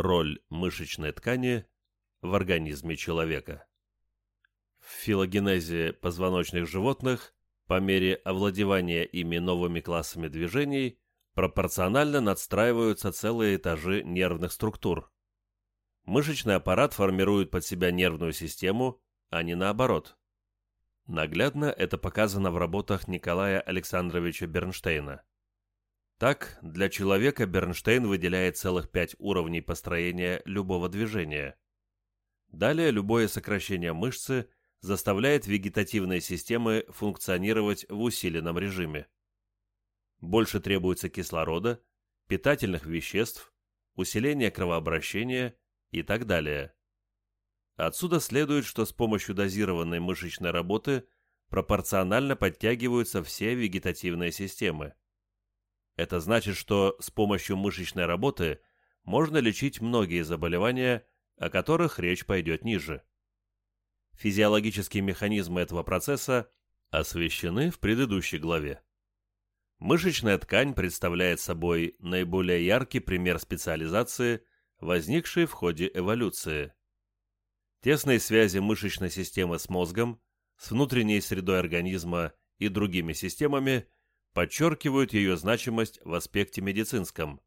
Роль мышечной ткани в организме человека. В филогенезе позвоночных животных по мере овладевания ими новыми классами движений пропорционально надстраиваются целые этажи нервных структур. Мышечный аппарат формирует под себя нервную систему, а не наоборот. Наглядно это показано в работах Николая Александровича Бернштейна. Так, для человека Бернштейн выделяет целых пять уровней построения любого движения. Далее любое сокращение мышцы заставляет вегетативные системы функционировать в усиленном режиме. Больше требуется кислорода, питательных веществ, усиления кровообращения и так далее. Отсюда следует, что с помощью дозированной мышечной работы пропорционально подтягиваются все вегетативные системы. Это значит, что с помощью мышечной работы можно лечить многие заболевания, о которых речь пойдет ниже. Физиологические механизмы этого процесса освещены в предыдущей главе. Мышечная ткань представляет собой наиболее яркий пример специализации, возникшей в ходе эволюции. Тесные связи мышечной системы с мозгом, с внутренней средой организма и другими системами – подчеркивают ее значимость в аспекте медицинском.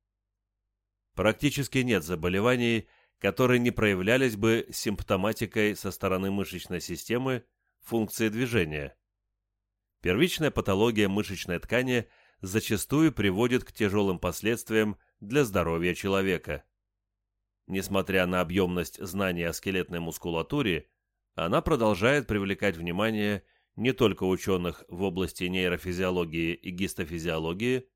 Практически нет заболеваний, которые не проявлялись бы симптоматикой со стороны мышечной системы функции движения. Первичная патология мышечной ткани зачастую приводит к тяжелым последствиям для здоровья человека. Несмотря на объемность знаний о скелетной мускулатуре, она продолжает привлекать внимание не только ученых в области нейрофизиологии и гистофизиологии,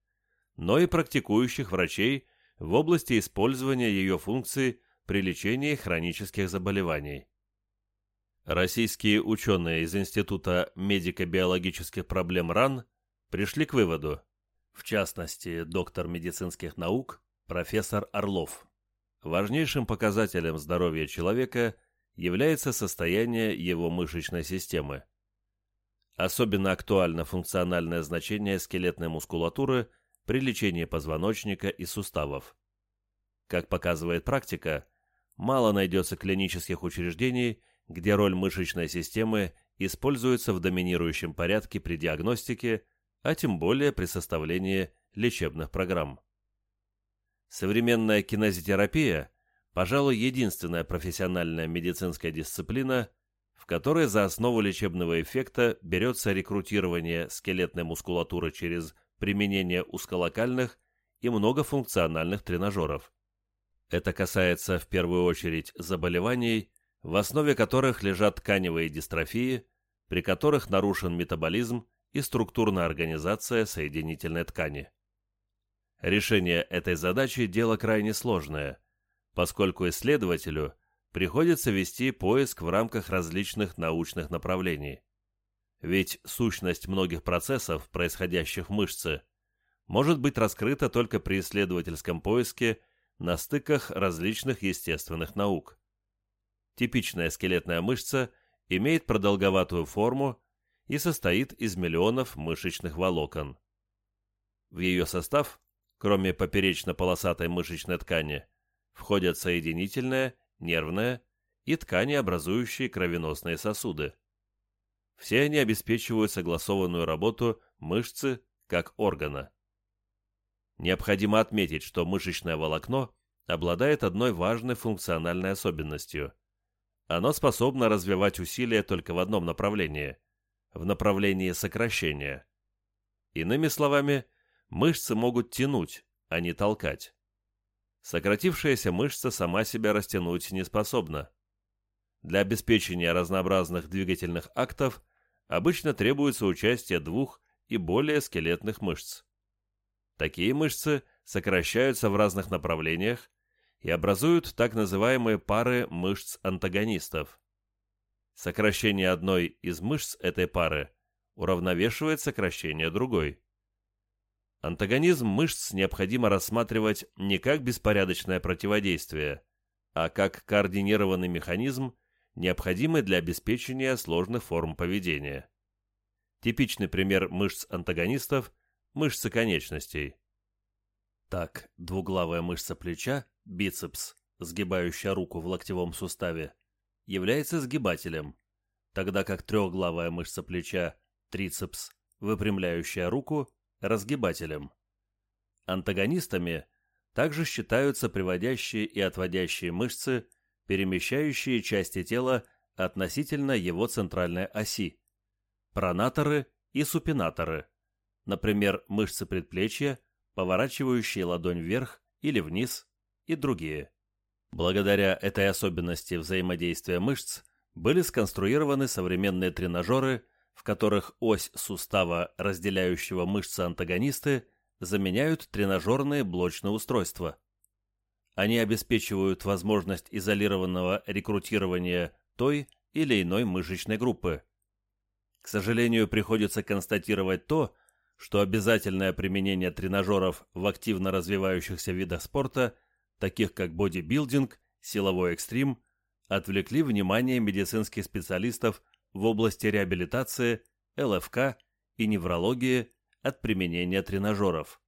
но и практикующих врачей в области использования ее функций при лечении хронических заболеваний. Российские ученые из Института медико-биологических проблем РАН пришли к выводу, в частности, доктор медицинских наук, профессор Орлов. Важнейшим показателем здоровья человека является состояние его мышечной системы. Особенно актуально функциональное значение скелетной мускулатуры при лечении позвоночника и суставов. Как показывает практика, мало найдется клинических учреждений, где роль мышечной системы используется в доминирующем порядке при диагностике, а тем более при составлении лечебных программ. Современная кинезитерапия, пожалуй, единственная профессиональная медицинская дисциплина – в которой за основу лечебного эффекта берется рекрутирование скелетной мускулатуры через применение узколокальных и многофункциональных тренажеров. Это касается в первую очередь заболеваний, в основе которых лежат тканевые дистрофии, при которых нарушен метаболизм и структурная организация соединительной ткани. Решение этой задачи – дело крайне сложное, поскольку исследователю – приходится вести поиск в рамках различных научных направлений. Ведь сущность многих процессов, происходящих в мышце, может быть раскрыта только при исследовательском поиске на стыках различных естественных наук. Типичная скелетная мышца имеет продолговатую форму и состоит из миллионов мышечных волокон. В ее состав, кроме поперечно-полосатой мышечной ткани, входят соединительная нервная и ткани, образующие кровеносные сосуды. Все они обеспечивают согласованную работу мышцы как органа. Необходимо отметить, что мышечное волокно обладает одной важной функциональной особенностью. Оно способно развивать усилия только в одном направлении – в направлении сокращения. Иными словами, мышцы могут тянуть, а не толкать сократившаяся мышца сама себя растянуть не способна. Для обеспечения разнообразных двигательных актов обычно требуется участие двух и более скелетных мышц. Такие мышцы сокращаются в разных направлениях и образуют так называемые пары мышц-антагонистов. Сокращение одной из мышц этой пары уравновешивает сокращение другой. Антагонизм мышц необходимо рассматривать не как беспорядочное противодействие, а как координированный механизм, необходимый для обеспечения сложных форм поведения. Типичный пример мышц-антагонистов – мышцы конечностей. Так, двуглавая мышца плеча, бицепс, сгибающая руку в локтевом суставе, является сгибателем, тогда как трехглавая мышца плеча, трицепс, выпрямляющая руку, разгибателем. Антагонистами также считаются приводящие и отводящие мышцы, перемещающие части тела относительно его центральной оси, пронаторы и супинаторы, например, мышцы предплечья, поворачивающие ладонь вверх или вниз и другие. Благодаря этой особенности взаимодействия мышц были сконструированы современные тренажеры, в которых ось сустава, разделяющего мышцы-антагонисты, заменяют тренажерные блочные устройства. Они обеспечивают возможность изолированного рекрутирования той или иной мышечной группы. К сожалению, приходится констатировать то, что обязательное применение тренажеров в активно развивающихся видах спорта, таких как бодибилдинг, силовой экстрим, отвлекли внимание медицинских специалистов в области реабилитации, ЛФК и неврологии от применения тренажеров.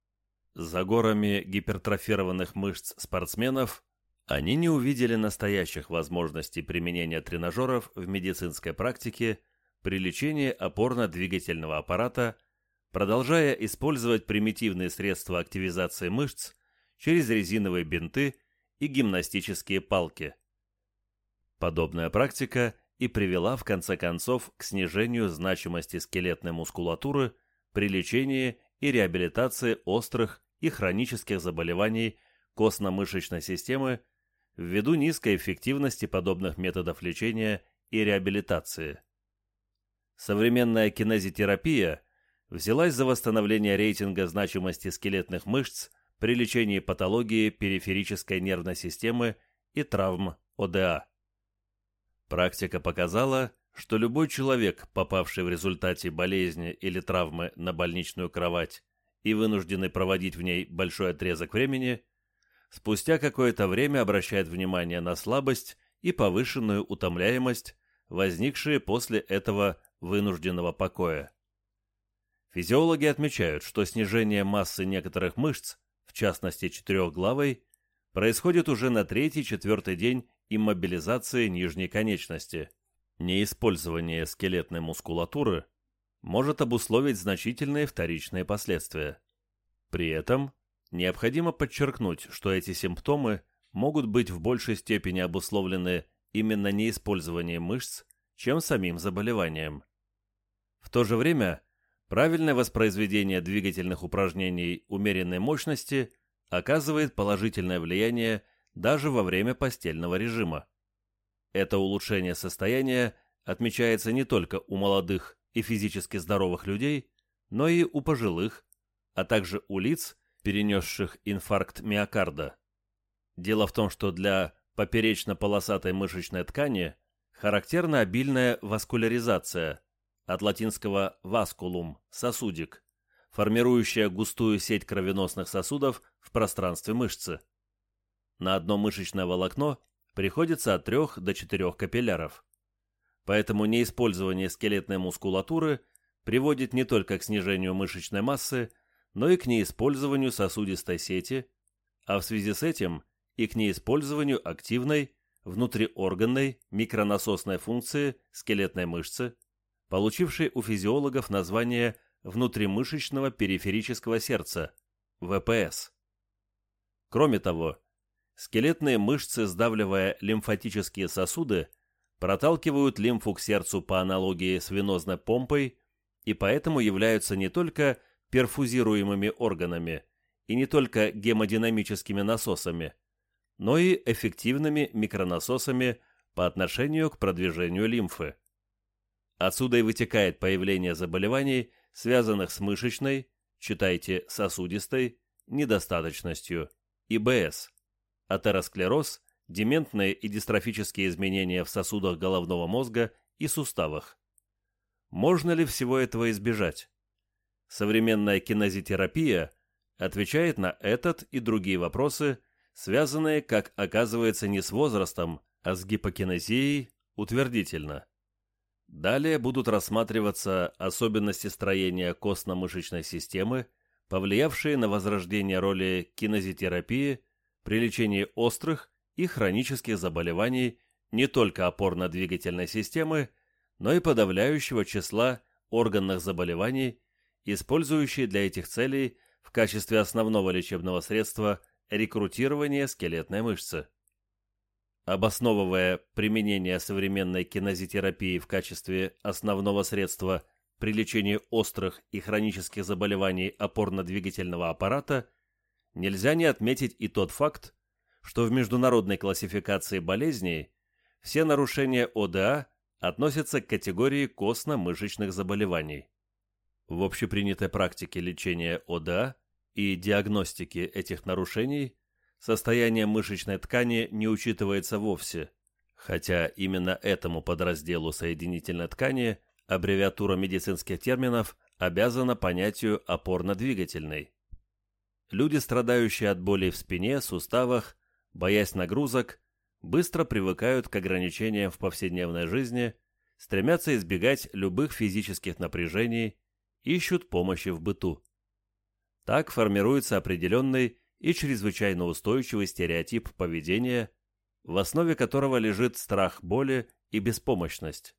За горами гипертрофированных мышц спортсменов они не увидели настоящих возможностей применения тренажеров в медицинской практике при лечении опорно-двигательного аппарата, продолжая использовать примитивные средства активизации мышц через резиновые бинты и гимнастические палки. Подобная практика и привела в конце концов к снижению значимости скелетной мускулатуры при лечении и реабилитации острых и хронических заболеваний костно-мышечной системы ввиду низкой эффективности подобных методов лечения и реабилитации. Современная кинезитерапия взялась за восстановление рейтинга значимости скелетных мышц при лечении патологии периферической нервной системы и травм ОДА. Практика показала, что любой человек, попавший в результате болезни или травмы на больничную кровать и вынужденный проводить в ней большой отрезок времени, спустя какое-то время обращает внимание на слабость и повышенную утомляемость, возникшие после этого вынужденного покоя. Физиологи отмечают, что снижение массы некоторых мышц, в частности четырехглавой, происходит уже на третий-четвертый день иммобилизации нижней конечности. Неиспользование скелетной мускулатуры может обусловить значительные вторичные последствия. При этом необходимо подчеркнуть, что эти симптомы могут быть в большей степени обусловлены именно неиспользованием мышц, чем самим заболеванием. В то же время правильное воспроизведение двигательных упражнений умеренной мощности оказывает положительное влияние даже во время постельного режима. Это улучшение состояния отмечается не только у молодых и физически здоровых людей, но и у пожилых, а также у лиц, перенесших инфаркт миокарда. Дело в том, что для поперечно-полосатой мышечной ткани характерна обильная васкуляризация, от латинского «vasculum» – сосудик, формирующая густую сеть кровеносных сосудов в пространстве мышцы. На одно мышечное волокно приходится от 3 до 4 капилляров. Поэтому неиспользование скелетной мускулатуры приводит не только к снижению мышечной массы, но и к неиспользованию сосудистой сети, а в связи с этим и к неиспользованию активной, внутриорганной микронасосной функции скелетной мышцы, получившей у физиологов название внутримышечного периферического сердца, ВПС. Кроме того, скелетные мышцы, сдавливая лимфатические сосуды, проталкивают лимфу к сердцу по аналогии с венозной помпой и поэтому являются не только перфузируемыми органами и не только гемодинамическими насосами, но и эффективными микронасосами по отношению к продвижению лимфы. Отсюда и вытекает появление заболеваний, связанных с мышечной, читайте сосудистой, недостаточностью, ИБС, атеросклероз, дементные и дистрофические изменения в сосудах головного мозга и суставах. Можно ли всего этого избежать? Современная кинезитерапия отвечает на этот и другие вопросы, связанные, как оказывается, не с возрастом, а с гипокинезией, утвердительно. Далее будут рассматриваться особенности строения костно-мышечной системы, повлиявшие на возрождение роли кинезитерапии при лечении острых и хронических заболеваний не только опорно-двигательной системы, но и подавляющего числа органных заболеваний, использующие для этих целей в качестве основного лечебного средства рекрутирование скелетной мышцы. Обосновывая применение современной кинезитерапии в качестве основного средства при лечении острых и хронических заболеваний опорно-двигательного аппарата, нельзя не отметить и тот факт, что в международной классификации болезней все нарушения ОДА относятся к категории костно-мышечных заболеваний. В общепринятой практике лечения ОДА и диагностики этих нарушений состояние мышечной ткани не учитывается вовсе, хотя именно этому подразделу соединительной ткани аббревиатура медицинских терминов обязана понятию опорно-двигательной. Люди, страдающие от болей в спине, суставах, боясь нагрузок, быстро привыкают к ограничениям в повседневной жизни, стремятся избегать любых физических напряжений, ищут помощи в быту. Так формируется определенный и чрезвычайно устойчивый стереотип поведения, в основе которого лежит страх боли и беспомощность.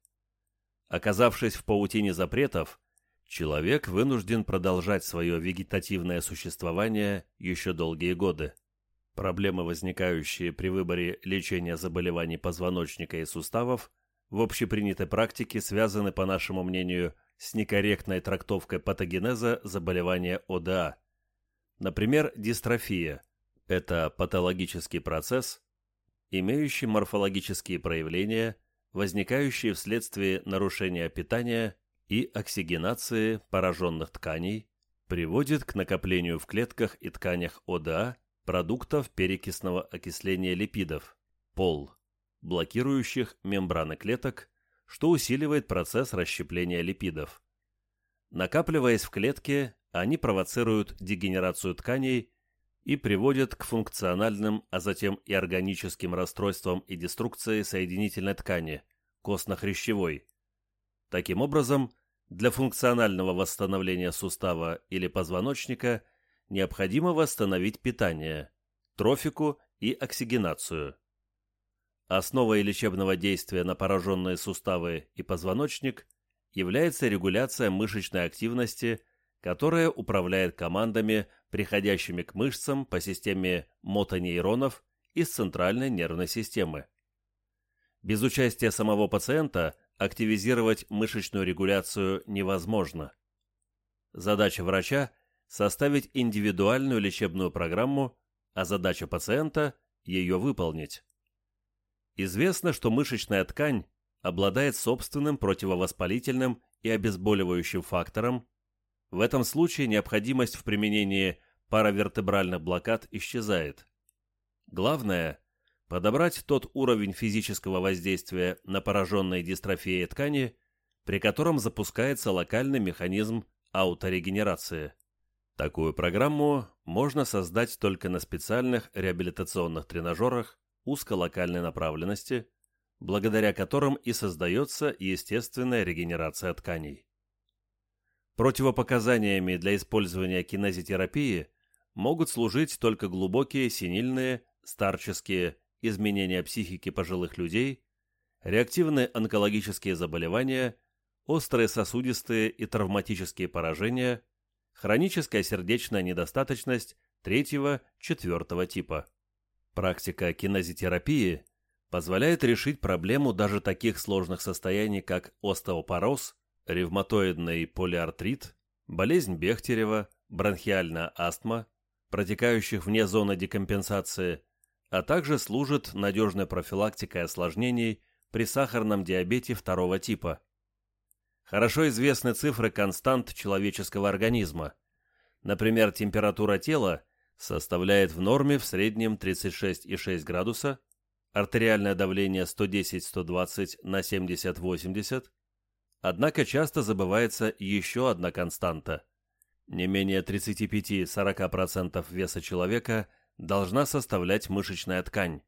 Оказавшись в паутине запретов, человек вынужден продолжать свое вегетативное существование еще долгие годы. Проблемы, возникающие при выборе лечения заболеваний позвоночника и суставов, в общепринятой практике связаны, по нашему мнению, с некорректной трактовкой патогенеза заболевания ОДА. Например, дистрофия – это патологический процесс, имеющий морфологические проявления, возникающие вследствие нарушения питания и оксигенации пораженных тканей, приводит к накоплению в клетках и тканях ОДА продуктов перекисного окисления липидов, ПОЛ, блокирующих мембраны клеток, что усиливает процесс расщепления липидов. Накапливаясь в клетке, они провоцируют дегенерацию тканей и приводят к функциональным, а затем и органическим расстройствам и деструкции соединительной ткани, костно-хрящевой. Таким образом, для функционального восстановления сустава или позвоночника – необходимо восстановить питание, трофику и оксигенацию. Основой лечебного действия на пораженные суставы и позвоночник является регуляция мышечной активности, которая управляет командами, приходящими к мышцам по системе мотонейронов из центральной нервной системы. Без участия самого пациента активизировать мышечную регуляцию невозможно. Задача врача составить индивидуальную лечебную программу, а задача пациента – ее выполнить. Известно, что мышечная ткань обладает собственным противовоспалительным и обезболивающим фактором. В этом случае необходимость в применении паравертебральных блокад исчезает. Главное – подобрать тот уровень физического воздействия на пораженные дистрофией ткани, при котором запускается локальный механизм ауторегенерации. Такую программу можно создать только на специальных реабилитационных тренажерах узколокальной направленности, благодаря которым и создается естественная регенерация тканей. Противопоказаниями для использования кинезитерапии могут служить только глубокие синильные, старческие изменения психики пожилых людей, реактивные онкологические заболевания, острые сосудистые и травматические поражения – хроническая сердечная недостаточность третьего-четвертого типа. Практика кинезитерапии позволяет решить проблему даже таких сложных состояний, как остеопороз, ревматоидный полиартрит, болезнь Бехтерева, бронхиальная астма, протекающих вне зоны декомпенсации, а также служит надежной профилактикой осложнений при сахарном диабете второго типа. Хорошо известны цифры констант человеческого организма. Например, температура тела составляет в норме в среднем 36,6 градуса, артериальное давление 110-120 на 70-80, однако часто забывается еще одна константа. Не менее 35-40% веса человека должна составлять мышечная ткань.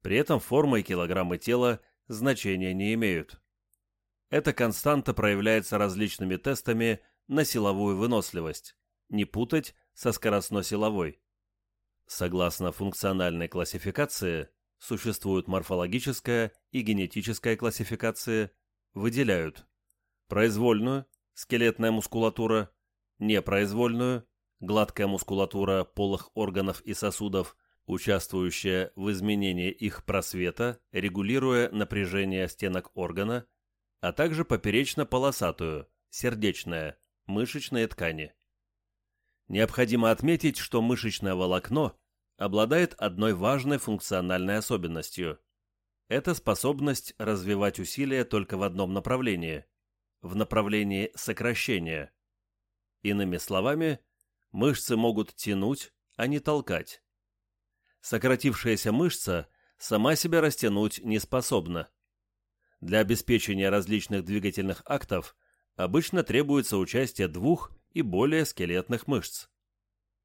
При этом форма и килограммы тела значения не имеют. Эта константа проявляется различными тестами на силовую выносливость, не путать со скоростно-силовой. Согласно функциональной классификации, существуют морфологическая и генетическая классификации, выделяют произвольную, скелетная мускулатура, непроизвольную, гладкая мускулатура полых органов и сосудов, участвующая в изменении их просвета, регулируя напряжение стенок органа, а также поперечно-полосатую, сердечная, мышечные ткани. Необходимо отметить, что мышечное волокно обладает одной важной функциональной особенностью. Это способность развивать усилия только в одном направлении – в направлении сокращения. Иными словами, мышцы могут тянуть, а не толкать. Сократившаяся мышца сама себя растянуть не способна. Для обеспечения различных двигательных актов обычно требуется участие двух и более скелетных мышц.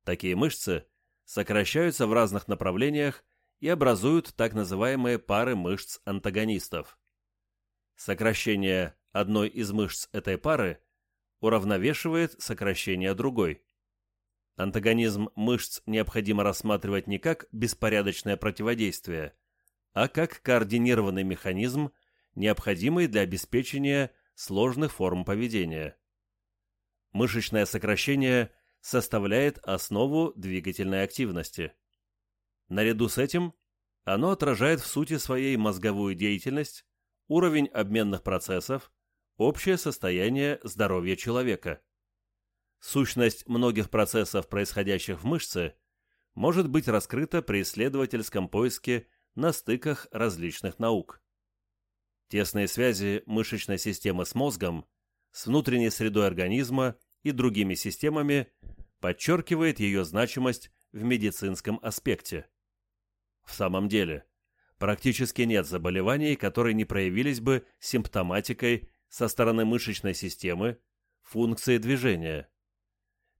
Такие мышцы сокращаются в разных направлениях и образуют так называемые пары мышц-антагонистов. Сокращение одной из мышц этой пары уравновешивает сокращение другой. Антагонизм мышц необходимо рассматривать не как беспорядочное противодействие, а как координированный механизм, необходимый для обеспечения сложных форм поведения. Мышечное сокращение составляет основу двигательной активности. Наряду с этим оно отражает в сути своей мозговую деятельность, уровень обменных процессов, общее состояние здоровья человека. Сущность многих процессов, происходящих в мышце, может быть раскрыта при исследовательском поиске на стыках различных наук. Тесные связи мышечной системы с мозгом, с внутренней средой организма и другими системами подчеркивает ее значимость в медицинском аспекте. В самом деле, практически нет заболеваний, которые не проявились бы симптоматикой со стороны мышечной системы, функции движения.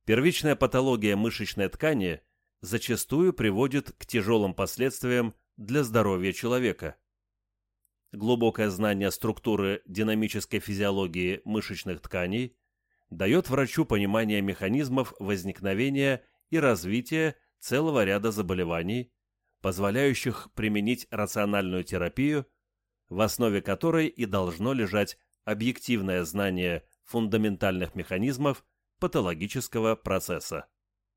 Первичная патология мышечной ткани зачастую приводит к тяжелым последствиям для здоровья человека. Глубокое знание структуры динамической физиологии мышечных тканей дает врачу понимание механизмов возникновения и развития целого ряда заболеваний, позволяющих применить рациональную терапию, в основе которой и должно лежать объективное знание фундаментальных механизмов патологического процесса.